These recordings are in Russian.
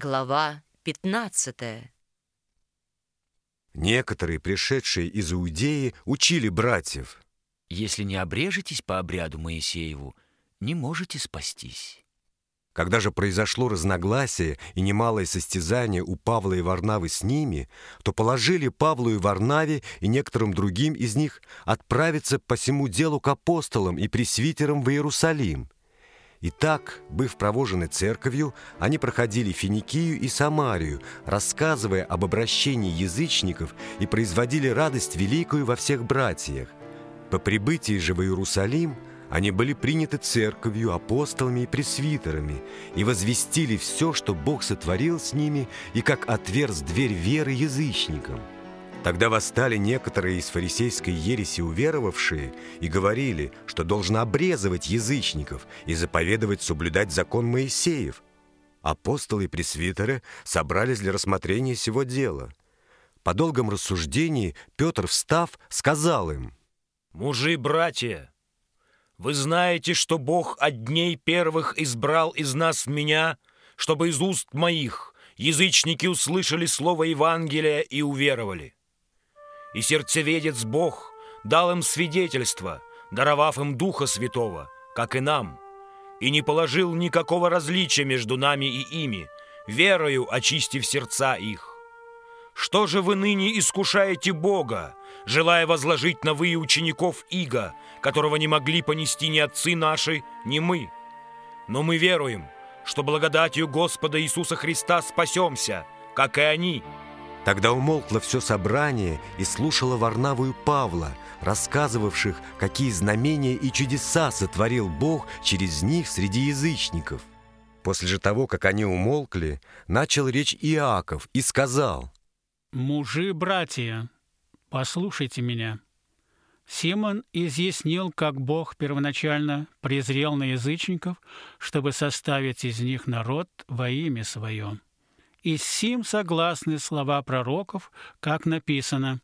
Глава 15 Некоторые, пришедшие из Иудеи, учили братьев. Если не обрежетесь по обряду Моисееву, не можете спастись. Когда же произошло разногласие и немалое состязание у Павла и Варнавы с ними, то положили Павлу и Варнаве и некоторым другим из них отправиться по всему делу к апостолам и пресвитерам в Иерусалим. И так, быв провожены церковью, они проходили Финикию и Самарию, рассказывая об обращении язычников и производили радость великую во всех братьях. По прибытии же в Иерусалим они были приняты церковью, апостолами и пресвитерами и возвестили все, что Бог сотворил с ними и как отверз дверь веры язычникам. Тогда восстали некоторые из фарисейской ереси уверовавшие и говорили, что должно обрезывать язычников и заповедовать соблюдать закон Моисеев. Апостолы и пресвитеры собрались для рассмотрения сего дела. По долгом рассуждении Петр, встав, сказал им, «Мужи-братья, вы знаете, что Бог от дней первых избрал из нас меня, чтобы из уст моих язычники услышали слово Евангелия и уверовали и сердцеведец Бог дал им свидетельство, даровав им Духа Святого, как и нам, и не положил никакого различия между нами и ими, верою очистив сердца их. Что же вы ныне искушаете Бога, желая возложить на вы учеников Иго, которого не могли понести ни отцы наши, ни мы? Но мы веруем, что благодатью Господа Иисуса Христа спасемся, как и они – Тогда умолкло все собрание и слушало Варнаву и Павла, рассказывавших, какие знамения и чудеса сотворил Бог через них среди язычников. После же того, как они умолкли, начал речь Иаков и сказал, «Мужи, братья, послушайте меня. Симон изъяснил, как Бог первоначально презрел на язычников, чтобы составить из них народ во имя Свое и сим согласны слова пророков, как написано.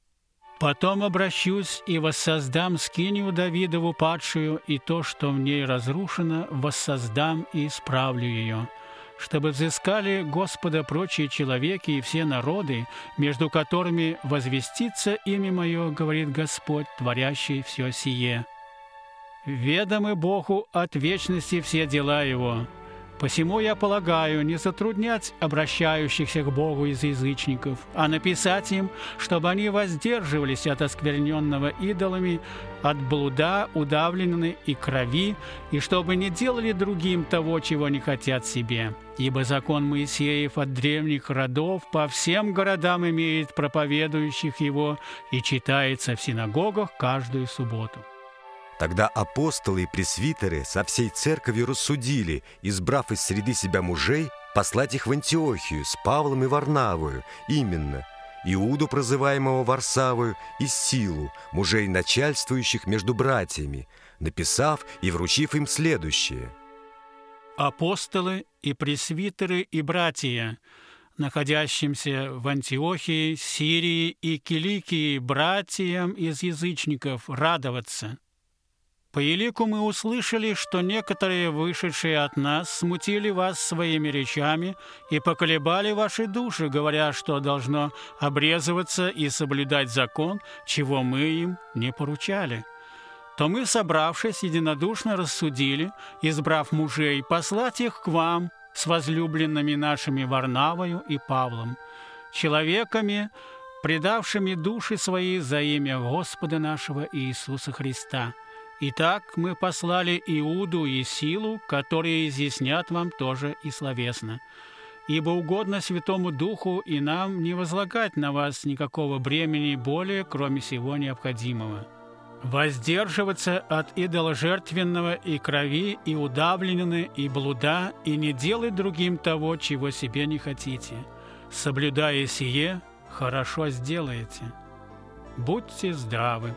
«Потом обращусь и воссоздам скинию Давидову падшую, и то, что в ней разрушено, воссоздам и исправлю ее» чтобы взыскали Господа прочие человеки и все народы, между которыми возвестится имя Мое, говорит Господь, творящий все сие. Ведомы Богу от вечности все дела Его, Посему я полагаю не затруднять обращающихся к Богу из язычников, а написать им, чтобы они воздерживались от оскверненного идолами, от блуда, удавленной и крови, и чтобы не делали другим того, чего не хотят себе. Ибо закон Моисеев от древних родов по всем городам имеет проповедующих его и читается в синагогах каждую субботу. Тогда апостолы и пресвитеры со всей церковью рассудили, избрав из среды себя мужей, послать их в Антиохию с Павлом и Варнавою, именно Иуду, прозываемого Варсавою, и Силу, мужей начальствующих между братьями, написав и вручив им следующее. «Апостолы и пресвитеры и братья, находящимся в Антиохии, Сирии и Киликии, братьям из язычников, радоваться» По елику мы услышали, что некоторые, вышедшие от нас, смутили вас своими речами и поколебали ваши души, говоря, что должно обрезываться и соблюдать закон, чего мы им не поручали. То мы, собравшись, единодушно рассудили, избрав мужей, послать их к вам с возлюбленными нашими Варнавою и Павлом, человеками, предавшими души свои за имя Господа нашего Иисуса Христа» Итак, мы послали Иуду и Силу, которые изъяснят вам тоже и словесно. Ибо угодно Святому Духу и нам не возлагать на вас никакого бремени более, кроме всего необходимого. Воздерживаться от идоложертвенного и крови, и удавленины, и блуда, и не делать другим того, чего себе не хотите. Соблюдая сие, хорошо сделаете. Будьте здравы!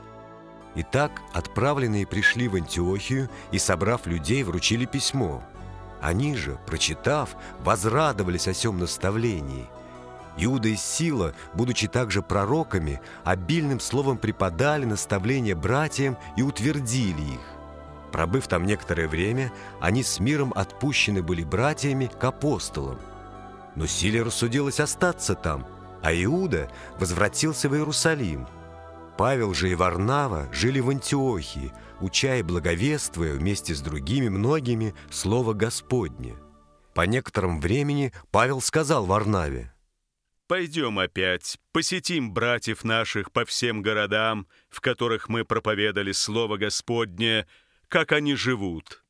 Итак, отправленные пришли в Антиохию и, собрав людей, вручили письмо. Они же, прочитав, возрадовались о сем наставлении. Иуда и Сила, будучи также пророками, обильным словом преподали наставления братьям и утвердили их. Пробыв там некоторое время, они с миром отпущены были братьями к апостолам. Но Силе рассудилось остаться там, а Иуда возвратился в Иерусалим. Павел же и Варнава жили в Антиохии, уча и благовествуя вместе с другими многими Слово Господне. По некотором времени Павел сказал Варнаве, Пойдем опять, посетим братьев наших по всем городам, в которых мы проповедали Слово Господне, как они живут».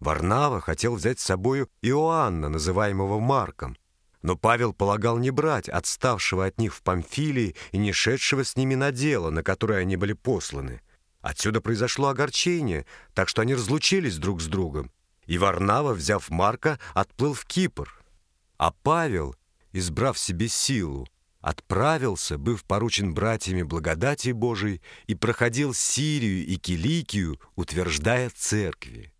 Варнава хотел взять с собою Иоанна, называемого Марком, но Павел полагал не брать отставшего от них в Памфилии и не шедшего с ними на дело, на которое они были посланы. Отсюда произошло огорчение, так что они разлучились друг с другом. И Варнава, взяв Марка, отплыл в Кипр. А Павел избрав себе силу, отправился, быв поручен братьями благодати Божией, и проходил Сирию и Киликию, утверждая церкви.